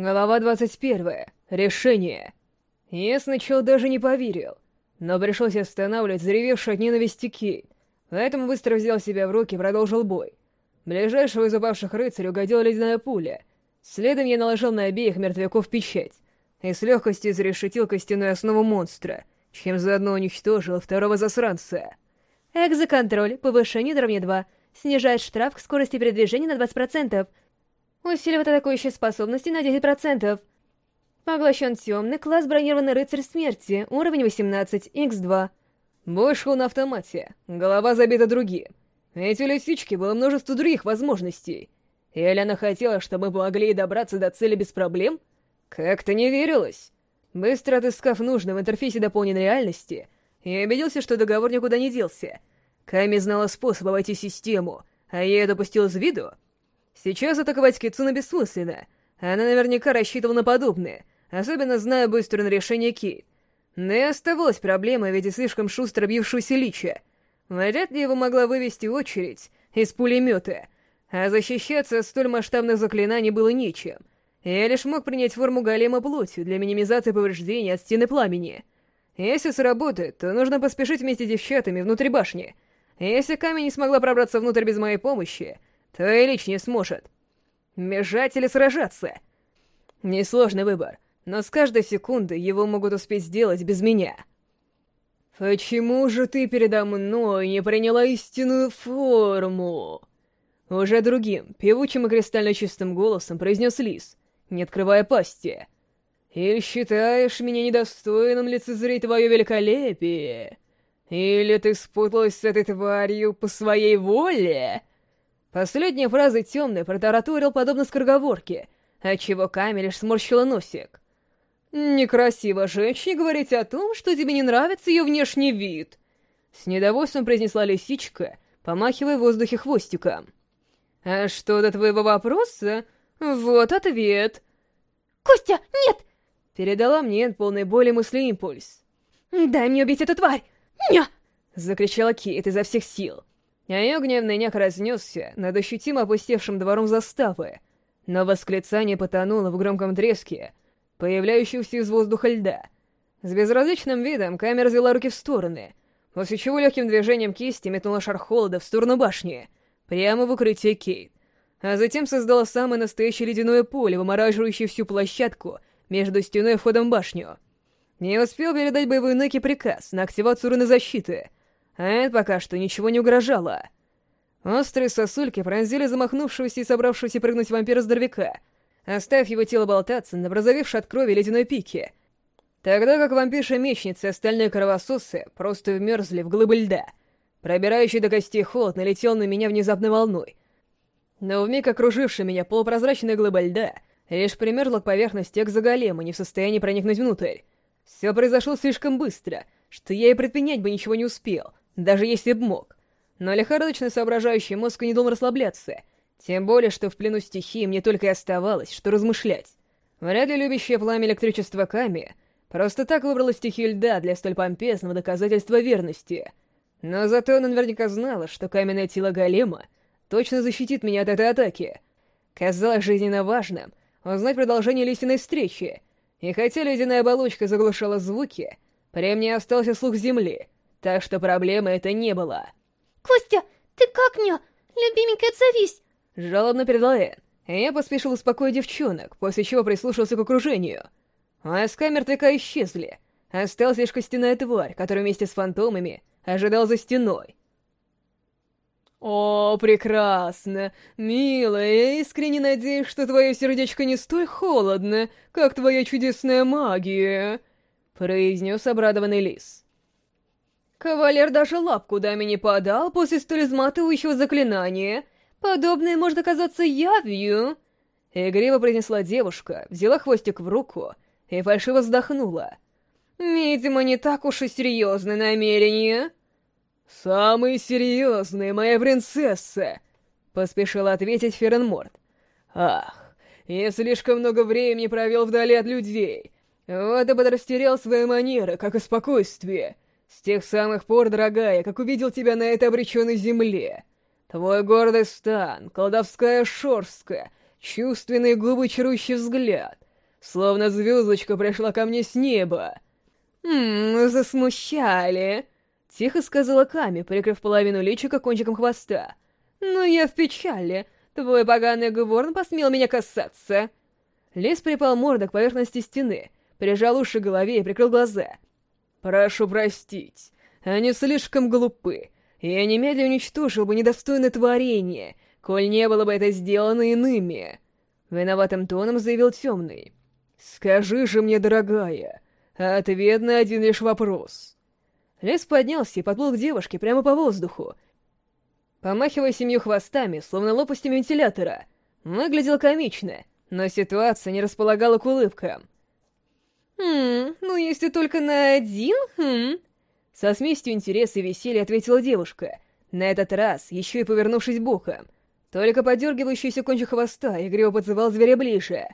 Глава 21. Решение. Я сначала даже не поверил, но пришлось останавливать заревевшую от ненависти Кейт, поэтому быстро взял себя в руки и продолжил бой. Ближайшего из упавших рыцарей угодила ледяная пуля. Следом я наложил на обеих мертвяков печать и с легкостью зарешетил костяную основу монстра, чем заодно уничтожил второго засранца. Экзоконтроль, повышение уровня 2, снижает штраф к скорости передвижения на 20%, усиливает атакующие способности на 10%. Поглощен темный класс бронированный рыцарь смерти, уровень 18, x2. Бой шел на автомате, голова забита другим. Эти лисички было множество других возможностей. Или она хотела, чтобы мы могли добраться до цели без проблем? Как-то не верилось. Быстро отыскав нужное в интерфейсе дополненной реальности, я убедился, что договор никуда не делся. Ками знала способ обойти систему, а я это допустил из виду. Сейчас атаковать Кицуна бессмысленно. Она наверняка рассчитывала на подобное, особенно зная быстрое решение Кейт. Но и оставалась проблема в виде слишком шустро бьевшегося лича. Вряд ли его могла вывести очередь из пулемета, а защищаться от столь масштабных заклинаний было нечем. Я лишь мог принять форму голема плотью для минимизации повреждений от стены пламени. Если сработает, то нужно поспешить вместе с девчатами внутрь башни. Если камень не смогла пробраться внутрь без моей помощи, то и Лич не сможет. Бежать или сражаться? Несложный выбор, но с каждой секунды его могут успеть сделать без меня. «Почему же ты передо мной не приняла истинную форму?» Уже другим, певучим и кристально чистым голосом произнес Лис, не открывая пасти. «Или считаешь меня недостойным лицезреть твое великолепие? Или ты спуталась с этой тварью по своей воле?» Последняя фраза темная протаратурил подобно скороговорке, отчего Ками лишь сморщила носик. «Некрасиво женщине говорить о том, что тебе не нравится ее внешний вид!» С недовольством произнесла лисичка, помахивая в воздухе хвостиком. «А что до твоего вопроса? Вот ответ!» «Костя, нет!» Передала мне полной боли мысли импульс. «Дай мне убить эту тварь! Ня!» Закричала Кейт изо всех сил. А ее гневный няк разнесся над ощутимо опустевшим двором заставы, но восклицание потонуло в громком треске, появляющегося из воздуха льда. С безразличным видом камера развела руки в стороны, после чего легким движением кисти метнула шар холода в сторону башни, прямо в укрытие Кейт, а затем создала самое настоящее ледяное поле, вымораживающее всю площадку между стеной и входом в башню. Не успел передать боевой Неки приказ на активацию руны защиты — а это пока что ничего не угрожало. Острые сосульки пронзили замахнувшегося и собравшегося прыгнуть вампира-здоровяка, оставив его тело болтаться на прозовевшей от крови ледяной пике, тогда как вампирша-мечница и остальные кровососы просто вмерзли в глыбы льда. Пробирающий до костей холод налетел на меня внезапной волной. Но вмиг окружившая меня полупрозрачная глыба льда лишь примерзла к поверхности экзоголема, не в состоянии проникнуть внутрь. Все произошло слишком быстро, что я и предпринять бы ничего не успел, даже если б мог. Но лихорадочно соображающий мозг не думал расслабляться, тем более, что в плену стихии мне только и оставалось, что размышлять. Вряд ли любящее пламя электричества Ками просто так выбрала стихию льда для столь помпезного доказательства верности. Но зато она наверняка знала, что каменное тело голема точно защитит меня от этой атаки. Казалось жизненно важным узнать продолжение листиной встречи, и хотя ледяная оболочка заглушала звуки, при мне остался слух земли — так что проблемы это не было. «Костя, ты как мне? Любименькая, отзовись!» Жалобно передала Энн. Я поспешил успокоить девчонок, после чего прислушался к окружению. Войска мертвяка исчезли. Осталась лишь костяная тварь, которая вместе с фантомами ожидал за стеной. «О, прекрасно! Милая, я искренне надеюсь, что твое сердечко не столь холодно, как твоя чудесная магия!» — произнес обрадованный лис. Кавалер даже лапку даме не подал после столь изматывающего заклинания. Подобное может оказаться явью. Игриво произнесла девушка, взяла хвостик в руку и фальшиво вздохнула. Видимо, не так уж и серьезное намерение. «Самые серьезные, моя принцесса!» — поспешил ответить Ференморт. «Ах, я слишком много времени провел вдали от людей. Вот и подрастерял свои манеры, как и спокойствие». С тех самых пор, дорогая, как увидел тебя на этой обреченной земле. Твой гордый стан, колдовская шорстка, чувственный губы чарующий взгляд, словно звездочка пришла ко мне с неба. «Ммм, засмущали», — тихо сказала Ками, прикрыв половину личика кончиком хвоста. «Но я в печали. Твой поганый Гворн посмел меня касаться». Лис припал мордой к поверхности стены, прижал уши к голове и прикрыл глаза. «Прошу простить, они слишком глупы. Я немедленно уничтожил бы недостойное творение, коль не было бы это сделано иными». Виноватым тоном заявил Темный. «Скажи же мне, дорогая, ответ на один лишь вопрос». Лес поднялся и подплыл к девушке прямо по воздуху, помахивая семью хвостами, словно лопастями вентилятора. Выглядел комично, но ситуация не располагала к улыбкам. «Хм, ну если только на один, хм...» Со смесью интереса и веселья ответила девушка, на этот раз еще и повернувшись боком. Только подергивающийся кончик хвоста игриво подзывал зверя ближе.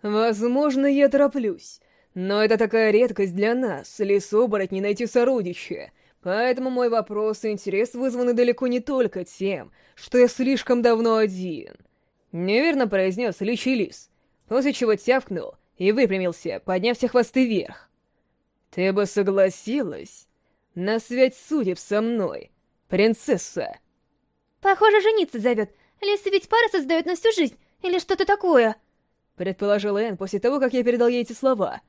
«Возможно, я тороплюсь, но это такая редкость для нас, лесу-оборотней найти сородича, поэтому мой вопрос и интерес вызваны далеко не только тем, что я слишком давно один». Неверно произнес Личий Лис, после чего тявкнул и выпрямился, подняв все хвосты вверх. «Ты бы согласилась на связь судеб со мной, принцесса?» «Похоже, жениться зовет. Лисы ведь пара создает на всю жизнь, или что-то такое?» Предположила Энн после того, как я передал ей эти слова.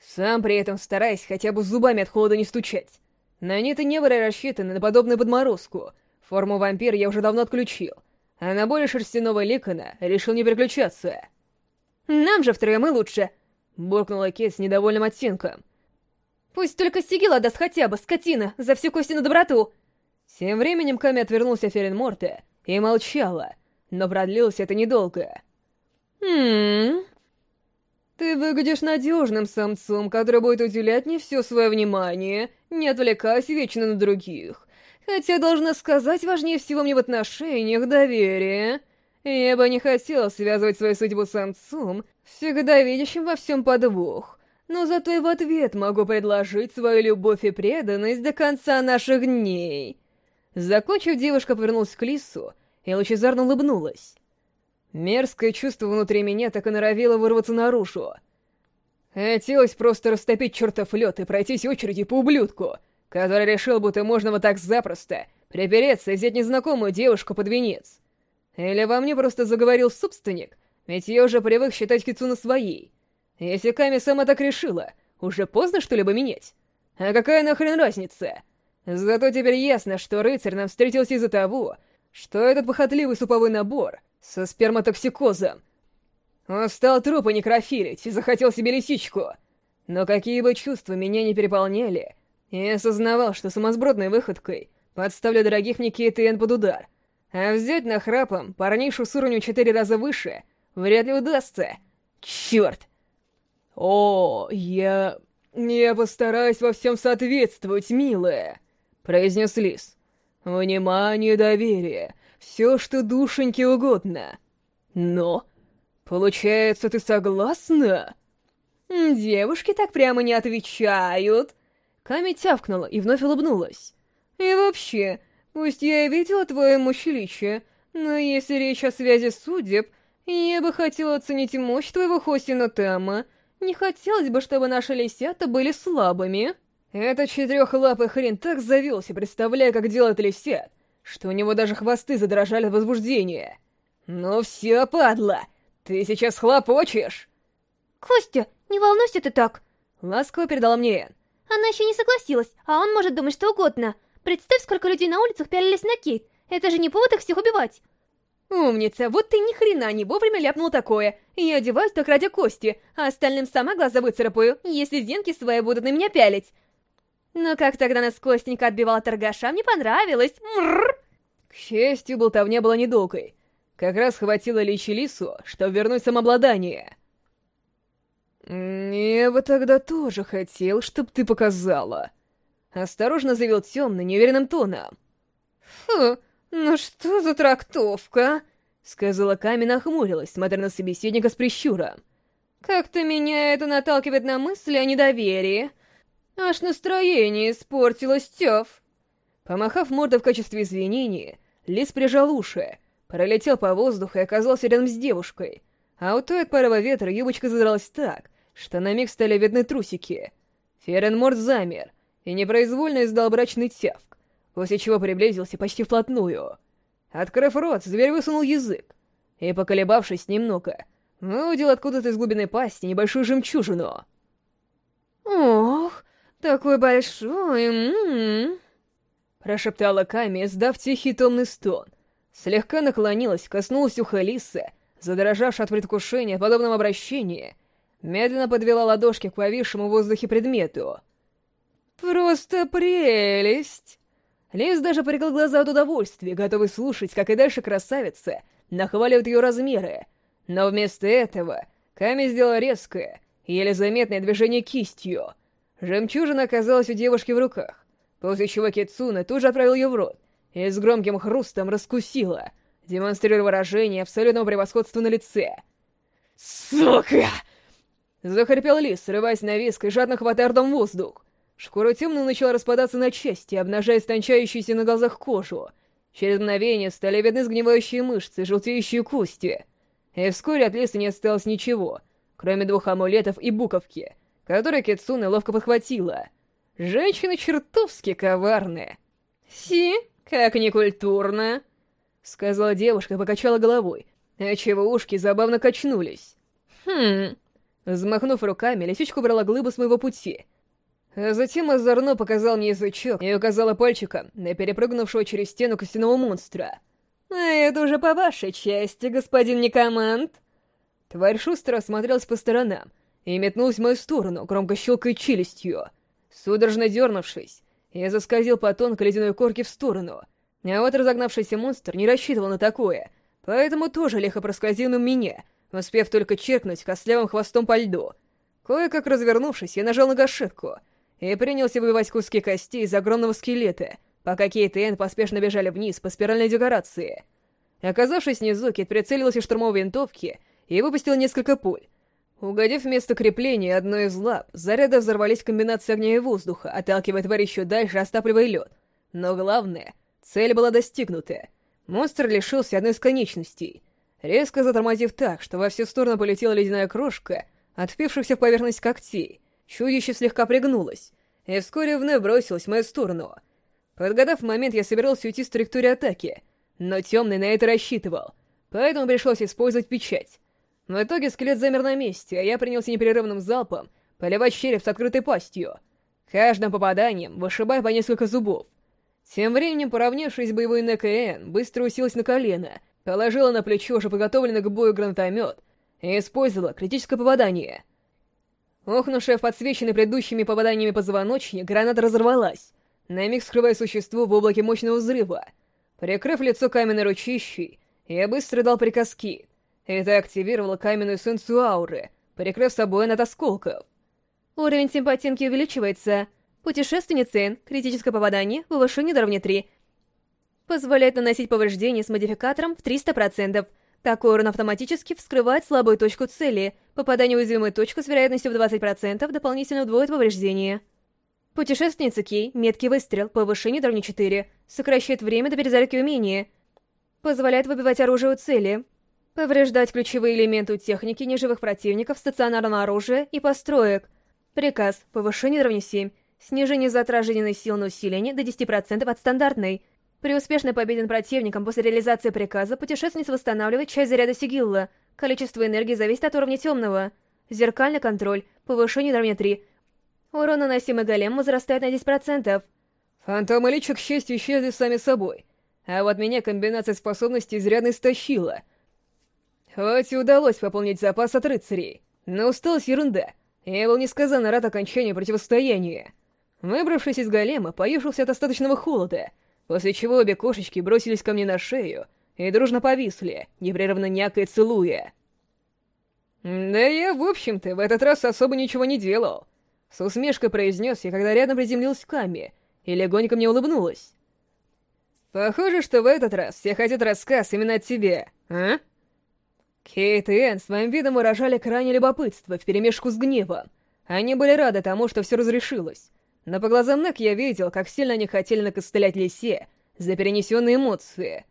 Сам при этом стараясь хотя бы зубами от холода не стучать. На они-то не были рассчитаны на подобную подморозку. Форму вампира я уже давно отключил, а на более шерстяного ликона решил не переключаться. «Нам же втроем и лучше!» — буркнула Кет с недовольным оттенком. «Пусть только Сигила даст хотя бы, скотина, за всю кости на доброту!» Тем временем Ками отвернулся Ферин Морте и молчала, но продлилось это недолго. «Хм... Ты выглядишь надежным самцом, который будет уделять мне все свое внимание, не отвлекаясь вечно на других. Хотя, должна сказать, важнее всего мне в отношениях доверие. Я бы не хотела связывать свою судьбу с самцом, всегда видящим во всем подвох, но зато и в ответ могу предложить свою любовь и преданность до конца наших дней». Закончив, девушка повернулась к Лису и лучезарно улыбнулась. Мерзкое чувство внутри меня так и норовило вырваться наружу. Хотелось просто растопить чертов лед и пройтись очереди по ублюдку, который решил, будто можно вот так запросто припереться и взять незнакомую девушку под венец. Или во мне просто заговорил собственник, ведь я уже привык считать Кицуна своей. Если Ками сама так решила, уже поздно что-либо менять? А какая нахрен разница? Зато теперь ясно, что рыцарь нам встретился из-за того, что этот похотливый суповой набор со сперматоксикозом. Он стал трупы некрофилить и захотел себе лисичку. Но какие бы чувства меня не переполняли, я осознавал, что самосбродной выходкой подставлю дорогих мне Кейт под удар. А взять нахрапом парнишу с уровнем четыре раза выше вряд ли удастся. Черт! О, я... Я постараюсь во всем соответствовать, милая произнес Лис. «Внимание, доверие, все, что душеньке угодно. Но, получается, ты согласна?» «Девушки так прямо не отвечают!» Ками тявкнула и вновь улыбнулась. «И вообще, пусть я и видела твое мощеличие, но если речь о связи судеб, я бы хотела оценить мощь твоего Хосина Тама. Не хотелось бы, чтобы наши лисята были слабыми». Этот четырехлапый хрен так завелся, представляя, как делает лисят, что у него даже хвосты задрожали от возбуждения. «Ну все, падла, ты сейчас хлопочешь!» «Костя, не волнуйся ты так!» Ласково передала мне Энн. «Она еще не согласилась, а он может думать что угодно. Представь, сколько людей на улицах пялились на Кейт. Это же не повод их всех убивать!» «Умница, вот ты ни хрена не вовремя ляпнул такое. Я одеваюсь так ради Кости, а остальным сама глаза выцарапаю, если зенки свои будут на меня пялить. Но как тогда нас Костенька отбивал торгаша, мне понравилось. Мрррр. К счастью, болтовня была недолгой. Как раз хватило Личи Лису, чтобы вернуть самообладание. «Я бы тогда тоже хотел, чтобы ты показала». Осторожно заявил темный, неуверенным тоном. «Фу, ну что за трактовка?» Сказала Ками нахмурилась, смотря на собеседника с прищуром. «Как-то меня это наталкивает на мысли о недоверии». Аж настроение испортилось, Тёв. Помахав мордой в качестве извинения, Лис прижал уши, пролетел по воздуху и оказался рядом с девушкой. а у той от порыва ветра юбочка задралась так, что на миг стали видны трусики. Ференморт замер и непроизвольно издал брачный тявк, после чего приблизился почти вплотную. Открыв рот, зверь высунул язык, и, поколебавшись немного, выудил откуда-то из глубины пасти небольшую жемчужину. «Ох, такой большой, м -м -м. Прошептала Ками, сдав тихий томный стон. Слегка наклонилась, коснулась уха Лисы, задрожавшая от предвкушения подобном обращении, медленно подвела ладошки к повисшему в воздухе предмету. «Просто прелесть!» Лис даже прикрыл глаза от удовольствия, готовый слушать, как и дальше красавица нахваливает ее размеры. Но вместо этого Ками сделала резкое, еле заметное движение кистью. Жемчужина оказалась у девушки в руках, после чего Кицуна тут же отправил ее в рот и с громким хрустом раскусила, демонстрируя выражение абсолютного превосходства на лице. «Сука!» Захрипел лис, срываясь на виск и жадно хватая ртом воздух. Шкура темно начала распадаться на части, обнажая стончающуюся на глазах кожу. Через мгновение стали видны сгнивающие мышцы, желтеющие кости. И вскоре от леса не осталось ничего, кроме двух амулетов и буковки, которые Китсуна ловко подхватила. Женщина чертовски коварная. «Си, как некультурно!» — сказала девушка и покачала головой, отчего ушки забавно качнулись. «Хм...» Взмахнув руками, лисичка убрала глыбу с моего пути — а затем озорно показал мне язычок и указала пальчиком на перепрыгнувшего через стену костяного монстра. «А это уже по вашей части, господин Некоманд!» Тварь шустро осмотрелась по сторонам и метнулась в мою сторону, громко щелкая челюстью. Судорожно дернувшись, я заскользил по тонкой ледяной корке в сторону. А вот разогнавшийся монстр не рассчитывал на такое, поэтому тоже лихо проскользил на меня, успев только черкнуть костлявым хвостом по льду. Кое-как развернувшись, я нажал на гашетку — и принялся выбивать куски костей из огромного скелета, пока Кейт и Энн поспешно бежали вниз по спиральной декорации. Оказавшись внизу, Кейт прицелился штурмовой винтовки и выпустил несколько пуль. Угодив вместо крепления одной из лап, заряды взорвались в комбинации огня и воздуха, отталкивая тварь еще дальше, остапливая лед. Но главное, цель была достигнута. Монстр лишился одной из конечностей. Резко затормозив так, что во всю сторону полетела ледяная крошка, отпившихся в поверхность когтей, Чудище слегка пригнулось, и вскоре вновь бросилось в мою сторону. Подгадав момент, я собирался уйти с траектории атаки, но Темный на это рассчитывал, поэтому пришлось использовать печать. В итоге скелет замер на месте, а я принялся непрерывным залпом поливать череп с открытой пастью, каждым попаданием вышибая по несколько зубов. Тем временем, поравнявшись боевой НКН, быстро уселась на колено, положила на плечо уже подготовленный к бою гранатомет и использовала критическое попадание — Охнувшая в подсвеченный предыдущими попаданиями позвоночник, граната разорвалась, на миг скрывая существо в облаке мощного взрыва. Прикрыв лицо каменной ручищей, я быстро дал приказ Ки. Это активировало каменную эссенцию ауры, прикрыв собой от осколков. Уровень симпатинки увеличивается. Путешественница Н, критическое попадание, повышение до уровня 3. Позволяет наносить повреждения с модификатором в 300%. Такой урон автоматически вскрывает слабую точку цели. Попадание в уязвимую точку с вероятностью в 20% дополнительно удвоит повреждение. Путешественница Кей, меткий выстрел, повышение до уровня 4, сокращает время до перезарядки умения. Позволяет выбивать оружие у цели. Повреждать ключевые элементы у техники неживых противников, стационарного оружия и построек. Приказ. Повышение до уровня 7. Снижение затрат жизненной силы на усиление до 10% от стандартной. При успешной победе над противником после реализации приказа путешественница восстанавливает часть заряда сигилла. Количество энергии зависит от уровня темного. Зеркальный контроль. Повышение уровня 3. Урон, наносимый голем, возрастает на 10%. Фантомы Лича, к счастью, исчезли сами собой. А вот меня комбинация способностей изрядно истощила. Хоть и удалось пополнить запас от рыцарей, но усталость ерунда. Я был несказанно рад окончанию противостояния. Выбравшись из голема, поюшился от остаточного холода — после чего обе кошечки бросились ко мне на шею и дружно повисли, непрерывно някая целуя. «Да я, в общем-то, в этот раз особо ничего не делал», — с усмешкой произнес я, когда рядом приземлился Ками, и легонько мне улыбнулась. «Похоже, что в этот раз все хотят рассказ именно от тебя, а?» Кейт и Энн своим видом выражали крайне любопытство вперемешку с гневом. Они были рады тому, что все разрешилось, но по глазам Нек я видел, как сильно они хотели накостылять Лисе за перенесенные эмоции.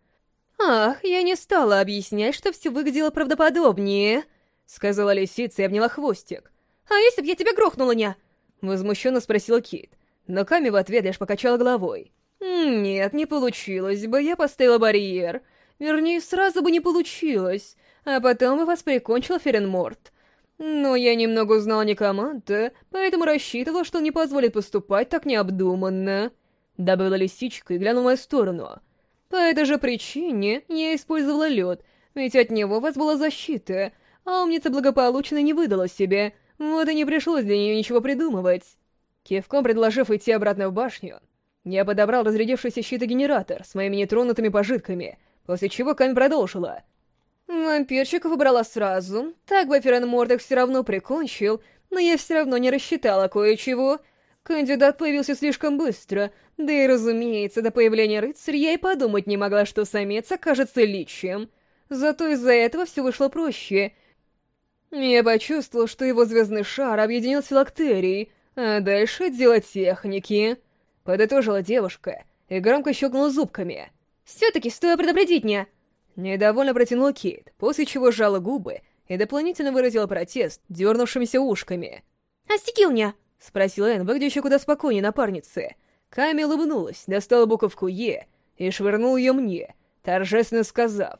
Ах, я не стала объяснять, что все выглядело правдоподобнее. — сказала лисица и обняла хвостик. «А если б я тебя грохнула, ня?» — возмущенно спросила Кит. Но Ками в ответ лишь покачала головой. «Нет, не получилось бы, я поставила барьер. Вернее, сразу бы не получилось, а потом и вас прикончил Ференморт. Но я немного узнала Некоманта, поэтому рассчитывала, что он не позволит поступать так необдуманно». Добавила лисичка и глянула в мою сторону. «По этой же причине я использовала лед, ведь от него у вас была защита, а умница благополучно не выдала себе, вот и не пришлось для нее ничего придумывать». Кивком предложив идти обратно в башню, я подобрал разрядившийся щитогенератор с моими нетронутыми пожитками, после чего Ками продолжила. Вампирчика выбрала сразу, так бы Ференморд их все равно прикончил, но я все равно не рассчитала кое-чего. Кандидат появился слишком быстро, да и, разумеется, до появления рыцаря я и подумать не могла, что самец окажется личием. Зато из-за этого все вышло проще. Я почувствовал, что его звездный шар объединил с филактерией, а дальше дело техники. Подытожила девушка и громко щелкнула зубками. «Все-таки стоило предупредить меня!» Недовольно протянула Кейт, после чего сжала губы и дополнительно выразила протест дернувшимися ушками. «Остегил меня!» — спросила Энн, выглядя куда спокойнее напарницы. Ками улыбнулась, достала буковку «Е» и швырнула ее мне, торжественно сказав.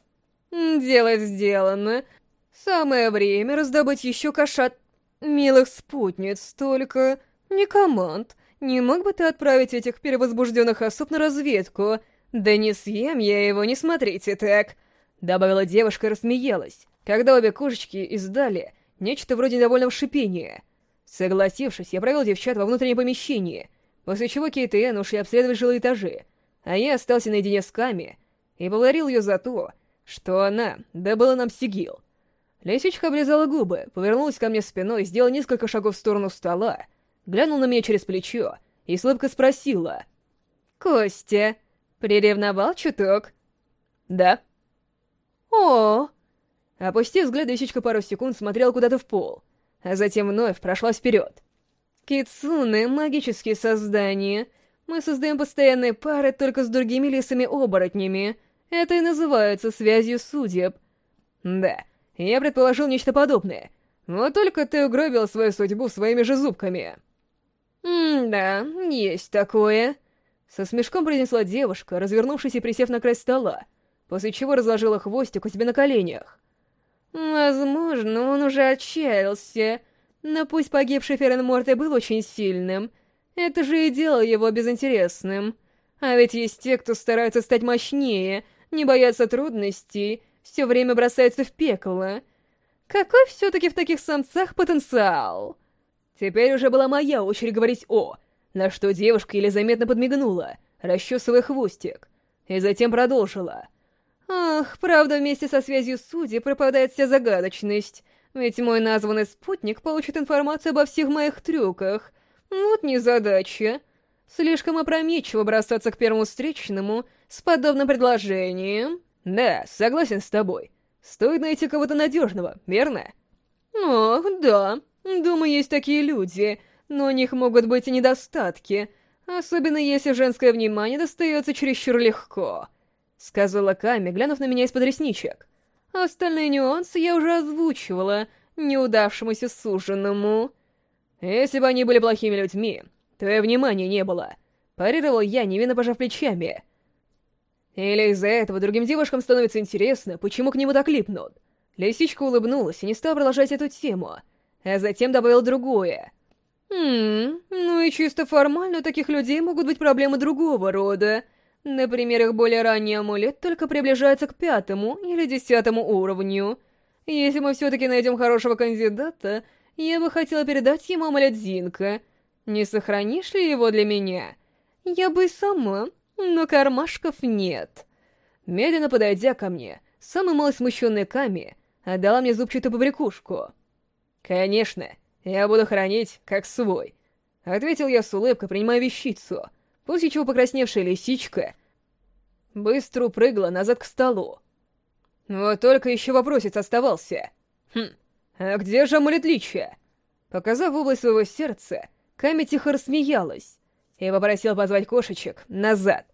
«Дело сделано. Самое время раздобыть еще кошат милых спутниц, только не команд. Не мог бы ты отправить этих перевозбужденных особ на разведку? Да не съем я его, не смотрите так!» Добавила девушка и рассмеялась, когда обе кошечки издали нечто вроде довольного шипения. Согласившись, я провел девчат во внутреннее помещение, после чего Кейт и Энн ушли обследовать жилые этажи, а я остался наедине с Ками и благодарил ее за то, что она добыла нам сигил. Лисичка облизала губы, повернулась ко мне спиной, сделала несколько шагов в сторону стола, глянула на меня через плечо и с спросила. «Костя, приревновал чуток?» «Да». «О!» Опустив взгляд, Лисичка пару секунд смотрела куда-то в пол, а затем вновь прошла вперед. «Китсуны — магические создания. Мы создаем постоянные пары только с другими лисами-оборотнями. Это и называется связью судеб». «Да». Я предположил нечто подобное. Вот только ты угробил свою судьбу своими же зубками. «М-да, есть такое», — со смешком произнесла девушка, развернувшись и присев на край стола, после чего разложила хвостик у себя на коленях. «Возможно, он уже отчаялся, но пусть погибший Ференморт и был очень сильным, это же и делало его безинтересным. А ведь есть те, кто старается стать мощнее, не боятся трудностей все время бросается в пекло. Какой все-таки в таких самцах потенциал? Теперь уже была моя очередь говорить «о», на что девушка еле заметно подмигнула, расчесывая хвостик, и затем продолжила. «Ах, правда, вместе со связью судьи пропадает вся загадочность, ведь мой названный спутник получит информацию обо всех моих трюках. Вот незадача. Слишком опрометчиво бросаться к первому встречному с подобным предложением». «Да, согласен с тобой. Стоит найти кого-то надежного, верно?» «Ох, да. Думаю, есть такие люди, но у них могут быть и недостатки, особенно если женское внимание достается чересчур легко», — сказала Ками, глянув на меня из-под ресничек. «Остальные нюансы я уже озвучивала неудавшемуся суженому». «Если бы они были плохими людьми, то и внимания не было», — парировал я, невинно пожав плечами. Или из-за этого другим девушкам становится интересно, почему к нему так липнут. Лисичка улыбнулась и не стала продолжать эту тему, а затем добавил другое. «Хм, ну и чисто формально у таких людей могут быть проблемы другого рода. Например, их более ранний амулет только приближается к пятому или десятому уровню. Если мы все-таки найдем хорошего кандидата, я бы хотела передать ему амулет Зинка. Не сохранишь ли его для меня? Я бы и сама но кармашков нет. Медленно подойдя ко мне, самый малый смущенный Ками отдала мне зубчатую побрякушку. «Конечно, я буду хранить как свой», — ответил я с улыбкой, принимая вещицу, после чего покрасневшая лисичка быстро упрыгла назад к столу. Вот только еще вопросец оставался. Хм, а где же амулет личия? Показав область своего сердца, Ками тихо рассмеялась и попросила позвать кошечек назад.